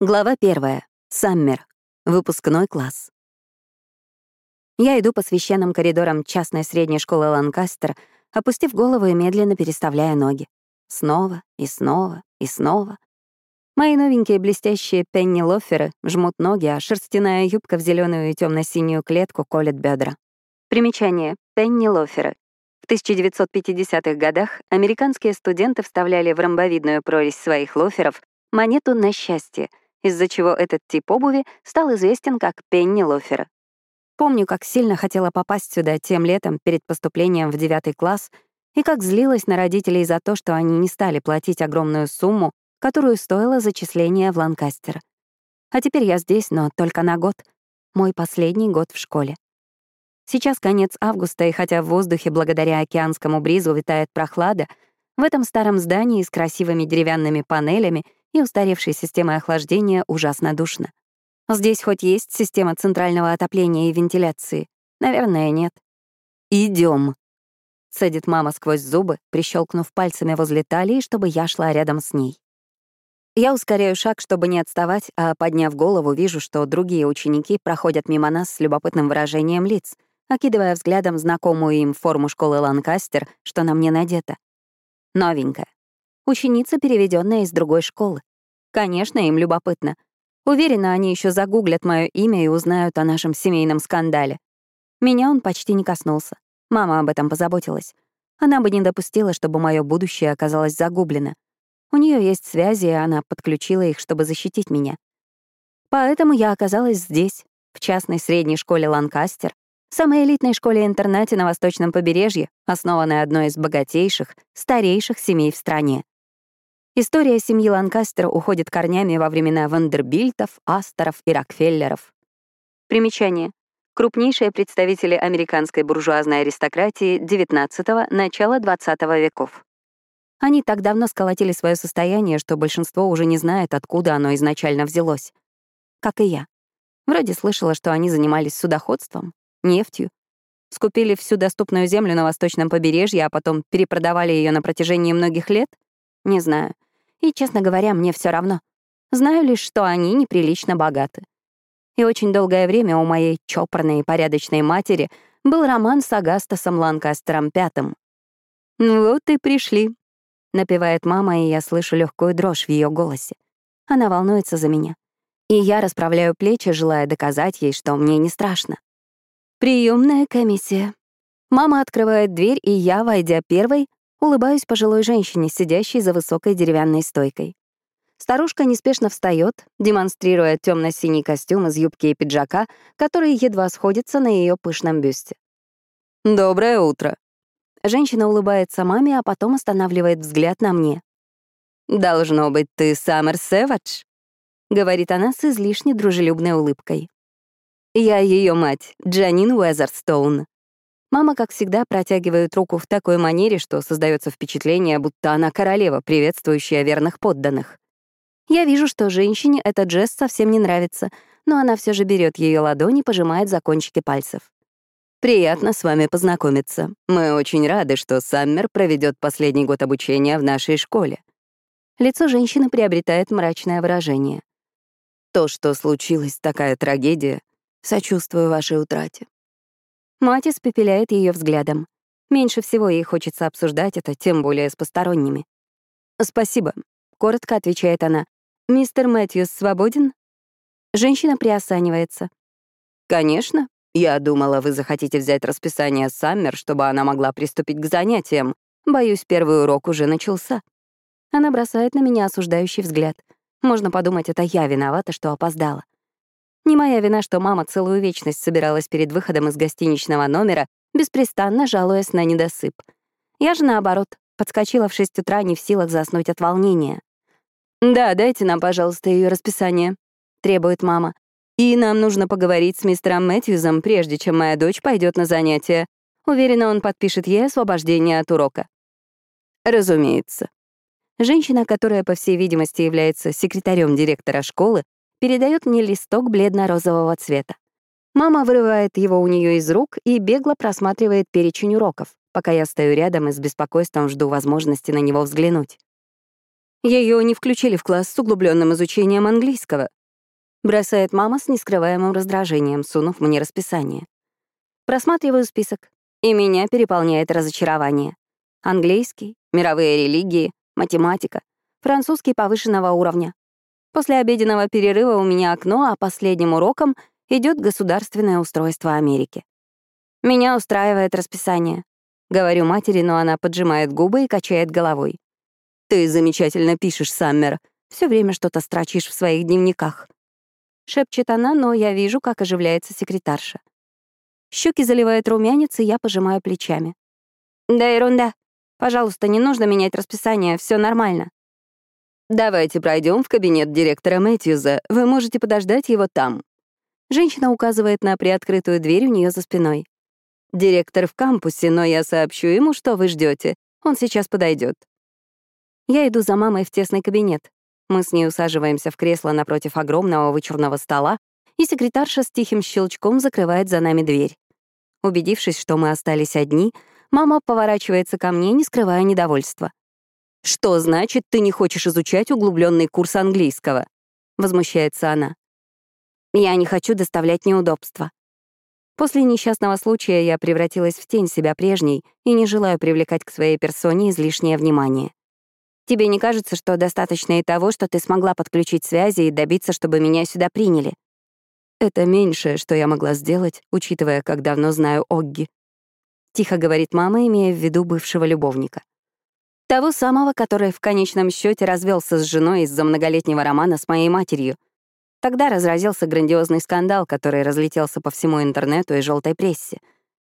Глава первая. Саммер. Выпускной класс. Я иду по священным коридорам частной средней школы Ланкастер, опустив голову и медленно переставляя ноги. Снова и снова и снова. Мои новенькие блестящие пенни-лоферы жмут ноги, а шерстяная юбка в зеленую и темно синюю клетку колет бедра. Примечание. Пенни-лоферы. В 1950-х годах американские студенты вставляли в ромбовидную прорезь своих лоферов монету на счастье — из-за чего этот тип обуви стал известен как Пенни Лофера. Помню, как сильно хотела попасть сюда тем летом перед поступлением в девятый класс и как злилась на родителей за то, что они не стали платить огромную сумму, которую стоило зачисление в Ланкастер. А теперь я здесь, но только на год. Мой последний год в школе. Сейчас конец августа, и хотя в воздухе благодаря океанскому бризу витает прохлада, в этом старом здании с красивыми деревянными панелями — и устаревшей системой охлаждения ужасно душно. Здесь хоть есть система центрального отопления и вентиляции? Наверное, нет. Идем, цедит мама сквозь зубы, прищелкнув пальцами возле талии, чтобы я шла рядом с ней. Я ускоряю шаг, чтобы не отставать, а, подняв голову, вижу, что другие ученики проходят мимо нас с любопытным выражением лиц, окидывая взглядом знакомую им форму школы Ланкастер, что на мне надето. Новенькая. Ученица, переведенная из другой школы. Конечно, им любопытно. Уверена, они еще загуглят мое имя и узнают о нашем семейном скандале. Меня он почти не коснулся. Мама об этом позаботилась. Она бы не допустила, чтобы мое будущее оказалось загублено. У нее есть связи, и она подключила их, чтобы защитить меня. Поэтому я оказалась здесь, в частной средней школе Ланкастер, самой элитной школе-интернате на восточном побережье, основанной одной из богатейших, старейших семей в стране. История семьи Ланкастер уходит корнями во времена Вандербильтов, Асторов и Рокфеллеров. Примечание. Крупнейшие представители американской буржуазной аристократии XIX — начала XX веков. Они так давно сколотили свое состояние, что большинство уже не знает, откуда оно изначально взялось. Как и я. Вроде слышала, что они занимались судоходством, нефтью, скупили всю доступную землю на восточном побережье, а потом перепродавали ее на протяжении многих лет? Не знаю и, честно говоря, мне все равно. Знаю лишь, что они неприлично богаты. И очень долгое время у моей чопорной и порядочной матери был роман с Агастасом Ланкастером Пятым. «Вот и пришли», — напевает мама, и я слышу легкую дрожь в ее голосе. Она волнуется за меня. И я расправляю плечи, желая доказать ей, что мне не страшно. Приемная комиссия. Мама открывает дверь, и я, войдя первой, Улыбаюсь пожилой женщине, сидящей за высокой деревянной стойкой. Старушка неспешно встает, демонстрируя темно синий костюм из юбки и пиджака, который едва сходится на ее пышном бюсте. «Доброе утро». Женщина улыбается маме, а потом останавливает взгляд на мне. «Должно быть, ты Саммер Сэвадж?» — говорит она с излишне дружелюбной улыбкой. «Я ее мать, Джанин Уэзерстоун. Мама, как всегда, протягивает руку в такой манере, что создается впечатление, будто она королева, приветствующая верных подданных. Я вижу, что женщине этот жест совсем не нравится, но она все же берет ее ладони и пожимает за кончики пальцев. «Приятно с вами познакомиться. Мы очень рады, что Саммер проведет последний год обучения в нашей школе». Лицо женщины приобретает мрачное выражение. «То, что случилось, такая трагедия. Сочувствую вашей утрате. Мать испепеляет ее взглядом. Меньше всего ей хочется обсуждать это, тем более с посторонними. «Спасибо», — коротко отвечает она. «Мистер Мэтьюс свободен?» Женщина приосанивается. «Конечно. Я думала, вы захотите взять расписание Саммер, чтобы она могла приступить к занятиям. Боюсь, первый урок уже начался». Она бросает на меня осуждающий взгляд. Можно подумать, это я виновата, что опоздала. Не моя вина, что мама целую вечность собиралась перед выходом из гостиничного номера, беспрестанно жалуясь на недосып. Я же, наоборот, подскочила в 6 утра не в силах заснуть от волнения. «Да, дайте нам, пожалуйста, ее расписание», — требует мама. «И нам нужно поговорить с мистером Мэтьюзом, прежде чем моя дочь пойдет на занятия. Уверена, он подпишет ей освобождение от урока». «Разумеется». Женщина, которая, по всей видимости, является секретарем директора школы, передает мне листок бледно-розового цвета. Мама вырывает его у нее из рук и бегло просматривает перечень уроков, пока я стою рядом и с беспокойством жду возможности на него взглянуть. Ее не включили в класс с углубленным изучением английского. Бросает мама с нескрываемым раздражением, сунув мне расписание. Просматриваю список, и меня переполняет разочарование. Английский, мировые религии, математика, французский повышенного уровня. После обеденного перерыва у меня окно, а последним уроком идет государственное устройство Америки. Меня устраивает расписание. Говорю матери, но она поджимает губы и качает головой. «Ты замечательно пишешь, Саммер. Все время что-то строчишь в своих дневниках». Шепчет она, но я вижу, как оживляется секретарша. Щеки заливает румянец, и я пожимаю плечами. «Да ерунда. Пожалуйста, не нужно менять расписание, все нормально». «Давайте пройдем в кабинет директора Мэтьюза. Вы можете подождать его там». Женщина указывает на приоткрытую дверь у нее за спиной. «Директор в кампусе, но я сообщу ему, что вы ждете. Он сейчас подойдет. Я иду за мамой в тесный кабинет. Мы с ней усаживаемся в кресло напротив огромного вычурного стола, и секретарша с тихим щелчком закрывает за нами дверь. Убедившись, что мы остались одни, мама поворачивается ко мне, не скрывая недовольства. «Что значит, ты не хочешь изучать углубленный курс английского?» — возмущается она. «Я не хочу доставлять неудобства». После несчастного случая я превратилась в тень себя прежней и не желаю привлекать к своей персоне излишнее внимание. Тебе не кажется, что достаточно и того, что ты смогла подключить связи и добиться, чтобы меня сюда приняли? Это меньшее, что я могла сделать, учитывая, как давно знаю Огги. Тихо говорит мама, имея в виду бывшего любовника. Того самого, который в конечном счете развелся с женой из-за многолетнего романа с моей матерью. Тогда разразился грандиозный скандал, который разлетелся по всему интернету и желтой прессе.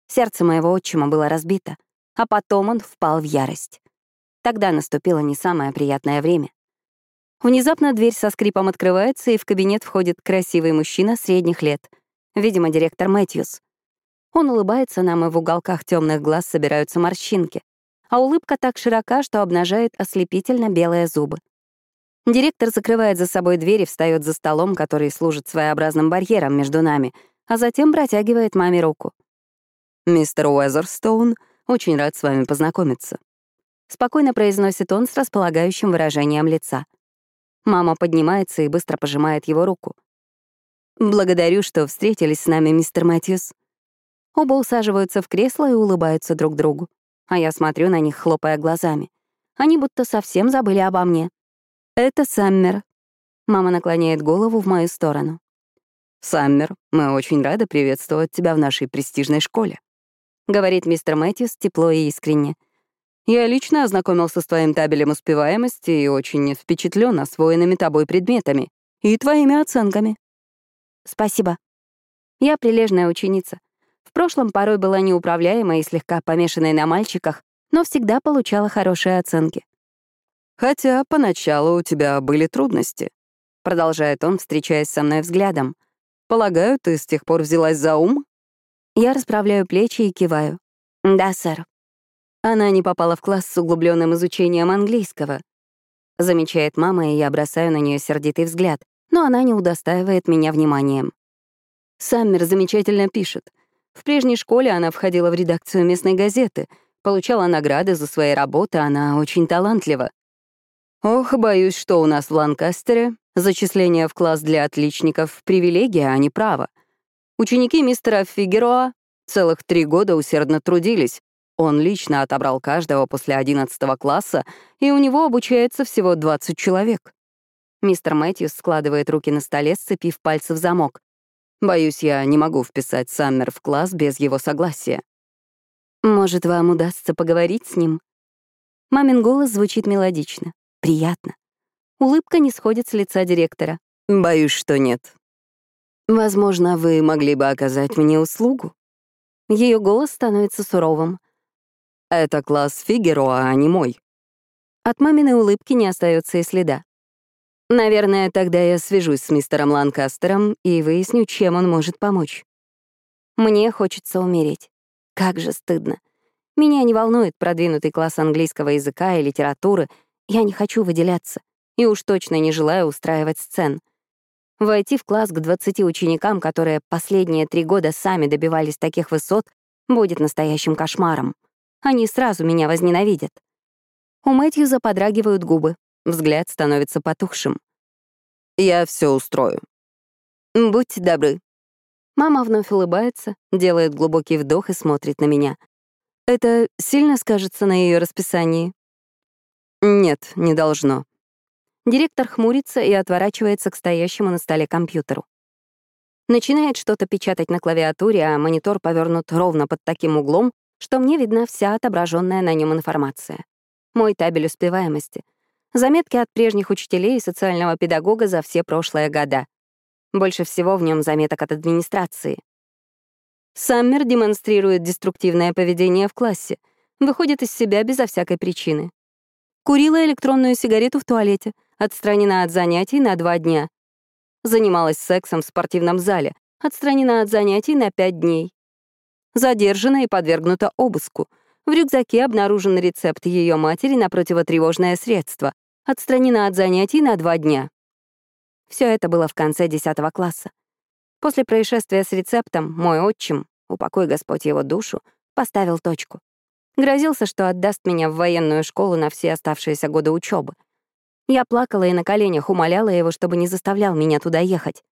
Сердце моего отчима было разбито, а потом он впал в ярость. Тогда наступило не самое приятное время. Внезапно дверь со скрипом открывается, и в кабинет входит красивый мужчина средних лет, видимо, директор Мэтьюс. Он улыбается нам, и в уголках темных глаз собираются морщинки, а улыбка так широка, что обнажает ослепительно белые зубы. Директор закрывает за собой дверь и встает за столом, который служит своеобразным барьером между нами, а затем протягивает маме руку. «Мистер Уэзерстоун, очень рад с вами познакомиться», — спокойно произносит он с располагающим выражением лица. Мама поднимается и быстро пожимает его руку. «Благодарю, что встретились с нами, мистер Мэтьюс». Оба усаживаются в кресло и улыбаются друг другу. А я смотрю на них, хлопая глазами. Они будто совсем забыли обо мне. «Это Саммер». Мама наклоняет голову в мою сторону. «Саммер, мы очень рады приветствовать тебя в нашей престижной школе», — говорит мистер Мэтьюс тепло и искренне. Я лично ознакомился с твоим табелем успеваемости и очень впечатлен освоенными тобой предметами и твоими оценками. Спасибо. Я прилежная ученица. В прошлом порой была неуправляемой и слегка помешанной на мальчиках, но всегда получала хорошие оценки. «Хотя поначалу у тебя были трудности», — продолжает он, встречаясь со мной взглядом. «Полагаю, ты с тех пор взялась за ум?» Я расправляю плечи и киваю. «Да, сэр». Она не попала в класс с углубленным изучением английского. Замечает мама, и я бросаю на нее сердитый взгляд, но она не удостаивает меня вниманием. Саммер замечательно пишет. В прежней школе она входила в редакцию местной газеты, получала награды за свои работы, она очень талантлива. Ох, боюсь, что у нас в Ланкастере зачисление в класс для отличников — привилегия, а не право. Ученики мистера Фигероа целых три года усердно трудились, он лично отобрал каждого после 11 класса, и у него обучается всего 20 человек. Мистер Мэтьюс складывает руки на столе, сцепив пальцы в замок. Боюсь, я не могу вписать Саммер в класс без его согласия. Может, вам удастся поговорить с ним? Мамин голос звучит мелодично. Приятно. Улыбка не сходит с лица директора. Боюсь, что нет. Возможно, вы могли бы оказать мне услугу? Ее голос становится суровым. Это класс Фигероа, а не мой. От маминой улыбки не остается и следа. Наверное, тогда я свяжусь с мистером Ланкастером и выясню, чем он может помочь. Мне хочется умереть. Как же стыдно. Меня не волнует продвинутый класс английского языка и литературы. Я не хочу выделяться. И уж точно не желаю устраивать сцен. Войти в класс к 20 ученикам, которые последние три года сами добивались таких высот, будет настоящим кошмаром. Они сразу меня возненавидят. У Мэтьюза подрагивают губы. Взгляд становится потухшим. «Я все устрою». «Будьте добры». Мама вновь улыбается, делает глубокий вдох и смотрит на меня. Это сильно скажется на ее расписании? Нет, не должно. Директор хмурится и отворачивается к стоящему на столе компьютеру. Начинает что-то печатать на клавиатуре, а монитор повернут ровно под таким углом, что мне видна вся отображенная на нем информация. Мой табель успеваемости. Заметки от прежних учителей и социального педагога за все прошлые года. Больше всего в нем заметок от администрации. Саммер демонстрирует деструктивное поведение в классе, выходит из себя безо всякой причины. Курила электронную сигарету в туалете, отстранена от занятий на два дня. Занималась сексом в спортивном зале, отстранена от занятий на пять дней. Задержана и подвергнута обыску. В рюкзаке обнаружен рецепт ее матери на противотревожное средство, отстранена от занятий на два дня. Все это было в конце 10 класса. После происшествия с рецептом мой отчим, упокой Господь его душу, поставил точку. Грозился, что отдаст меня в военную школу на все оставшиеся годы учебы. Я плакала и на коленях умоляла его, чтобы не заставлял меня туда ехать.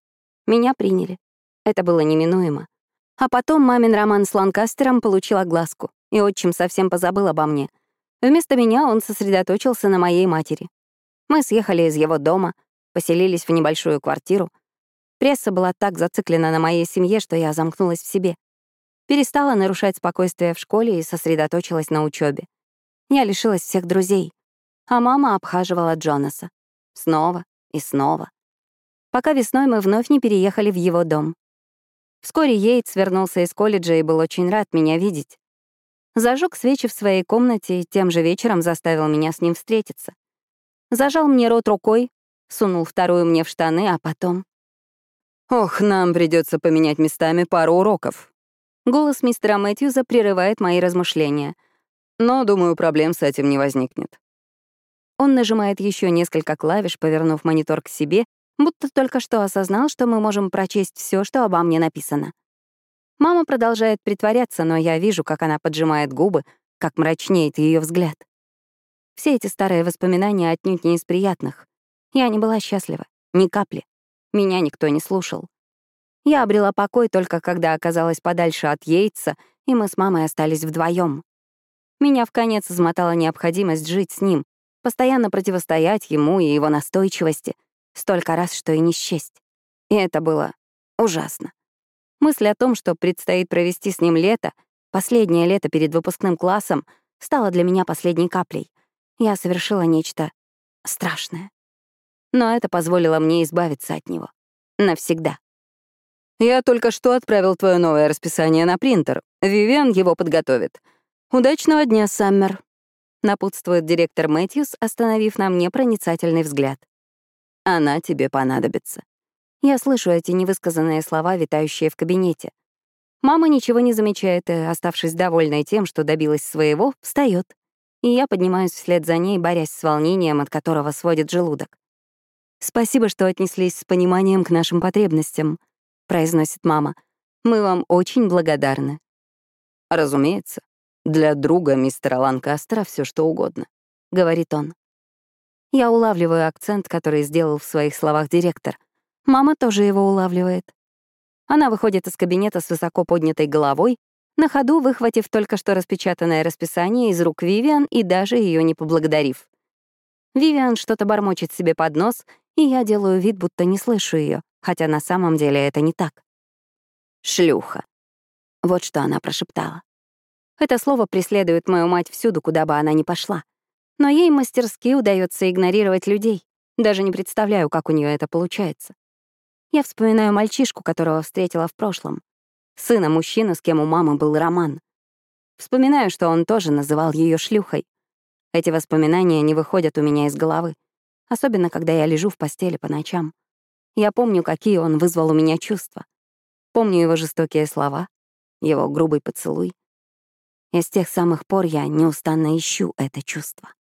Меня приняли. Это было неминуемо. А потом мамин роман с Ланкастером получил огласку, и отчим совсем позабыл обо мне. Вместо меня он сосредоточился на моей матери. Мы съехали из его дома, поселились в небольшую квартиру. Пресса была так зациклена на моей семье, что я замкнулась в себе. Перестала нарушать спокойствие в школе и сосредоточилась на учебе. Я лишилась всех друзей, а мама обхаживала Джонаса. Снова и снова. Пока весной мы вновь не переехали в его дом. Вскоре Йейтс вернулся из колледжа и был очень рад меня видеть. Зажег свечи в своей комнате и тем же вечером заставил меня с ним встретиться. Зажал мне рот рукой, сунул вторую мне в штаны, а потом... «Ох, нам придется поменять местами пару уроков». Голос мистера Мэтьюза прерывает мои размышления. Но, думаю, проблем с этим не возникнет. Он нажимает еще несколько клавиш, повернув монитор к себе, будто только что осознал, что мы можем прочесть все, что обо мне написано. Мама продолжает притворяться, но я вижу, как она поджимает губы, как мрачнеет ее взгляд. Все эти старые воспоминания отнюдь не из приятных. Я не была счастлива, ни капли. Меня никто не слушал. Я обрела покой только когда оказалась подальше от Йейтса, и мы с мамой остались вдвоем. Меня в конец измотала необходимость жить с ним, постоянно противостоять ему и его настойчивости, столько раз, что и не счесть. И это было ужасно. Мысль о том, что предстоит провести с ним лето, последнее лето перед выпускным классом, стала для меня последней каплей. Я совершила нечто страшное. Но это позволило мне избавиться от него. Навсегда. «Я только что отправил твое новое расписание на принтер. Вивиан его подготовит. Удачного дня, Саммер», напутствует директор Мэтьюс, остановив на мне проницательный взгляд. «Она тебе понадобится». Я слышу эти невысказанные слова, витающие в кабинете. Мама ничего не замечает и, оставшись довольной тем, что добилась своего, встает. И я поднимаюсь вслед за ней, борясь с волнением, от которого сводит желудок. «Спасибо, что отнеслись с пониманием к нашим потребностям», — произносит мама. «Мы вам очень благодарны». «Разумеется», для друга мистера Ланкастера все что угодно», — говорит он. Я улавливаю акцент, который сделал в своих словах директор. Мама тоже его улавливает. Она выходит из кабинета с высоко поднятой головой, на ходу выхватив только что распечатанное расписание из рук Вивиан и даже ее не поблагодарив. Вивиан что-то бормочет себе под нос, и я делаю вид, будто не слышу ее, хотя на самом деле это не так. «Шлюха». Вот что она прошептала. Это слово преследует мою мать всюду, куда бы она ни пошла. Но ей мастерски удается игнорировать людей. Даже не представляю, как у нее это получается. Я вспоминаю мальчишку, которого встретила в прошлом. Сына мужчины, с кем у мамы был роман. Вспоминаю, что он тоже называл ее шлюхой. Эти воспоминания не выходят у меня из головы, особенно когда я лежу в постели по ночам. Я помню, какие он вызвал у меня чувства. Помню его жестокие слова, его грубый поцелуй, и с тех самых пор я неустанно ищу это чувство.